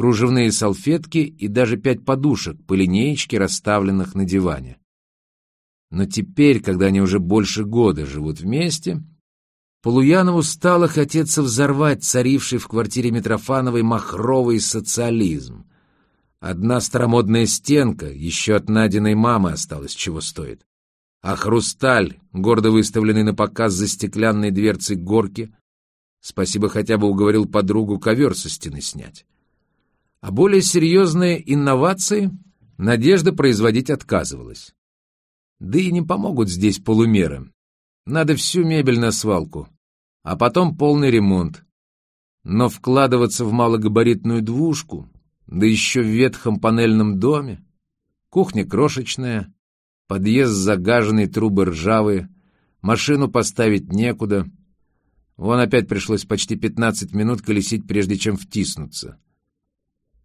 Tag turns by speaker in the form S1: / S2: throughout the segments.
S1: кружевные салфетки и даже пять подушек по линеечке, расставленных на диване. Но теперь, когда они уже больше года живут вместе, Полуянову стало хотеться взорвать царивший в квартире Митрофановой махровый социализм. Одна старомодная стенка, еще от Надиной мамы осталась, чего стоит. А хрусталь, гордо выставленный на показ за стеклянной дверцей горки, спасибо хотя бы уговорил подругу ковер со стены снять. А более серьезные инновации Надежда производить отказывалась. Да и не помогут здесь полумеры. Надо всю мебель на свалку, а потом полный ремонт. Но вкладываться в малогабаритную двушку, да еще в ветхом панельном доме, кухня крошечная, подъезд загаженный, трубы ржавые, машину поставить некуда. Вон опять пришлось почти пятнадцать минут колесить, прежде чем втиснуться.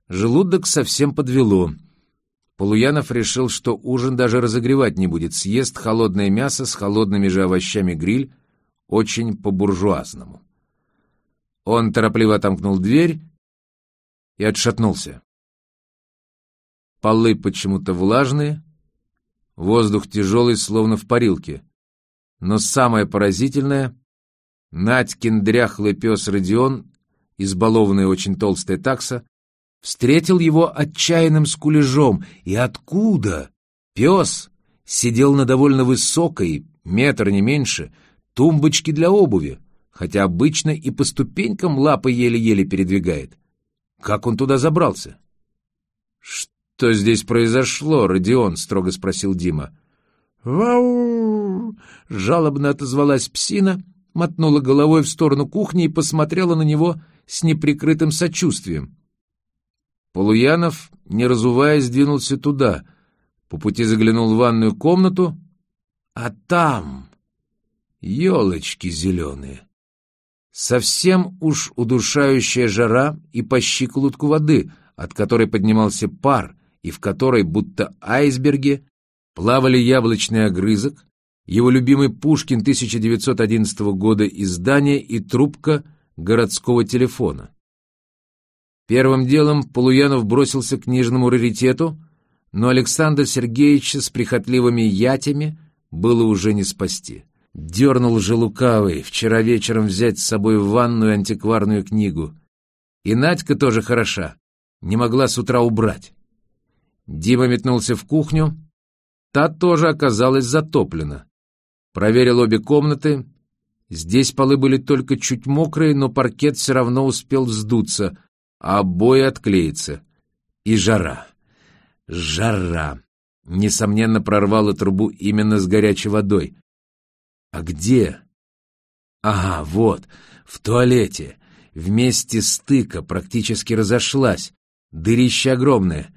S1: Желудок совсем подвело — Полуянов решил, что ужин даже разогревать не будет, съест холодное мясо с холодными же овощами гриль, очень по-буржуазному. Он торопливо отомкнул дверь и отшатнулся. Полы почему-то влажные, воздух тяжелый, словно в парилке. Но самое поразительное — Надькин дряхлый пес Родион, избалованный очень толстая такса, встретил его отчаянным скулежом. И откуда? Пес сидел на довольно высокой, метр не меньше, тумбочке для обуви, хотя обычно и по ступенькам лапы еле-еле передвигает. Как он туда забрался? «Что здесь произошло, Родион?» — строго спросил Дима. «Вау!» — жалобно отозвалась псина, мотнула головой в сторону кухни и посмотрела на него с неприкрытым сочувствием. Полуянов, не разуваясь, двинулся туда. По пути заглянул в ванную комнату, а там... Елочки зеленые. Совсем уж удушающая жара и по щиколотку воды, от которой поднимался пар, и в которой, будто айсберги, плавали яблочный огрызок, его любимый Пушкин 1911 года издание и трубка городского телефона. Первым делом Полуянов бросился к книжному раритету, но Александр Сергеевича с прихотливыми ятями было уже не спасти. Дернул же лукавый вчера вечером взять с собой в ванную антикварную книгу. И Надька тоже хороша, не могла с утра убрать. Дима метнулся в кухню, та тоже оказалась затоплена. Проверил обе комнаты. Здесь полы были только чуть мокрые, но паркет все равно успел вздуться, а обои отклеится. И жара. Жара. Несомненно, прорвала трубу именно с горячей водой. А где? Ага, вот, в туалете. Вместе стыка практически разошлась. Дырище огромное.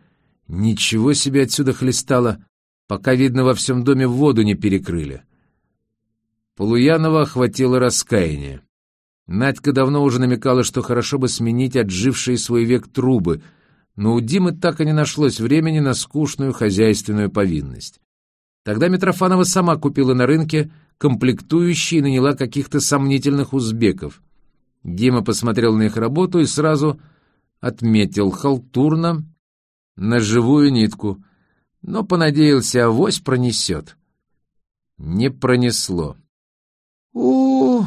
S1: Ничего себе отсюда хлестало, пока, видно, во всем доме воду не перекрыли. Полуянова охватило раскаяние. Надька давно уже намекала, что хорошо бы сменить отжившие свой век трубы, но у Димы так и не нашлось времени на скучную хозяйственную повинность. Тогда Митрофанова сама купила на рынке комплектующие и наняла каких-то сомнительных узбеков. Дима посмотрел на их работу и сразу отметил халтурно на живую нитку, но понадеялся, авось пронесет. Не пронесло. у, -у, -у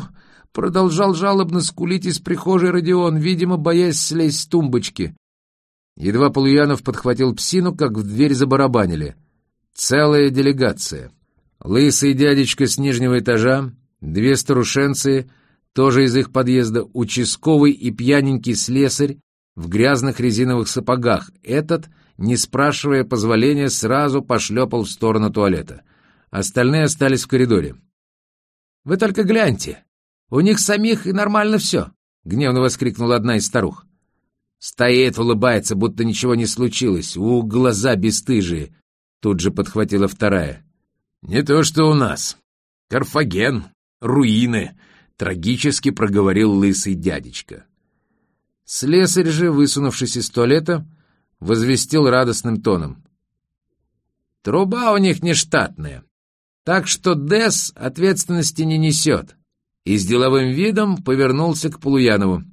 S1: Продолжал жалобно скулить из прихожей Родион, видимо, боясь слезть с тумбочки. Едва Полуянов подхватил псину, как в дверь забарабанили. Целая делегация. Лысый дядечка с нижнего этажа, две старушенцы, тоже из их подъезда, участковый и пьяненький слесарь в грязных резиновых сапогах. Этот, не спрашивая позволения, сразу пошлепал в сторону туалета. Остальные остались в коридоре. «Вы только гляньте!» У них самих и нормально все!» — гневно воскликнула одна из старух. «Стоит, улыбается, будто ничего не случилось. У глаза бесстыжие!» — тут же подхватила вторая. «Не то что у нас. Карфаген, руины!» — трагически проговорил лысый дядечка. Слесарь же, высунувшись из туалета, возвестил радостным тоном. «Труба у них нештатная, так что ДЭС ответственности не несет» и с деловым видом повернулся к Полуянову.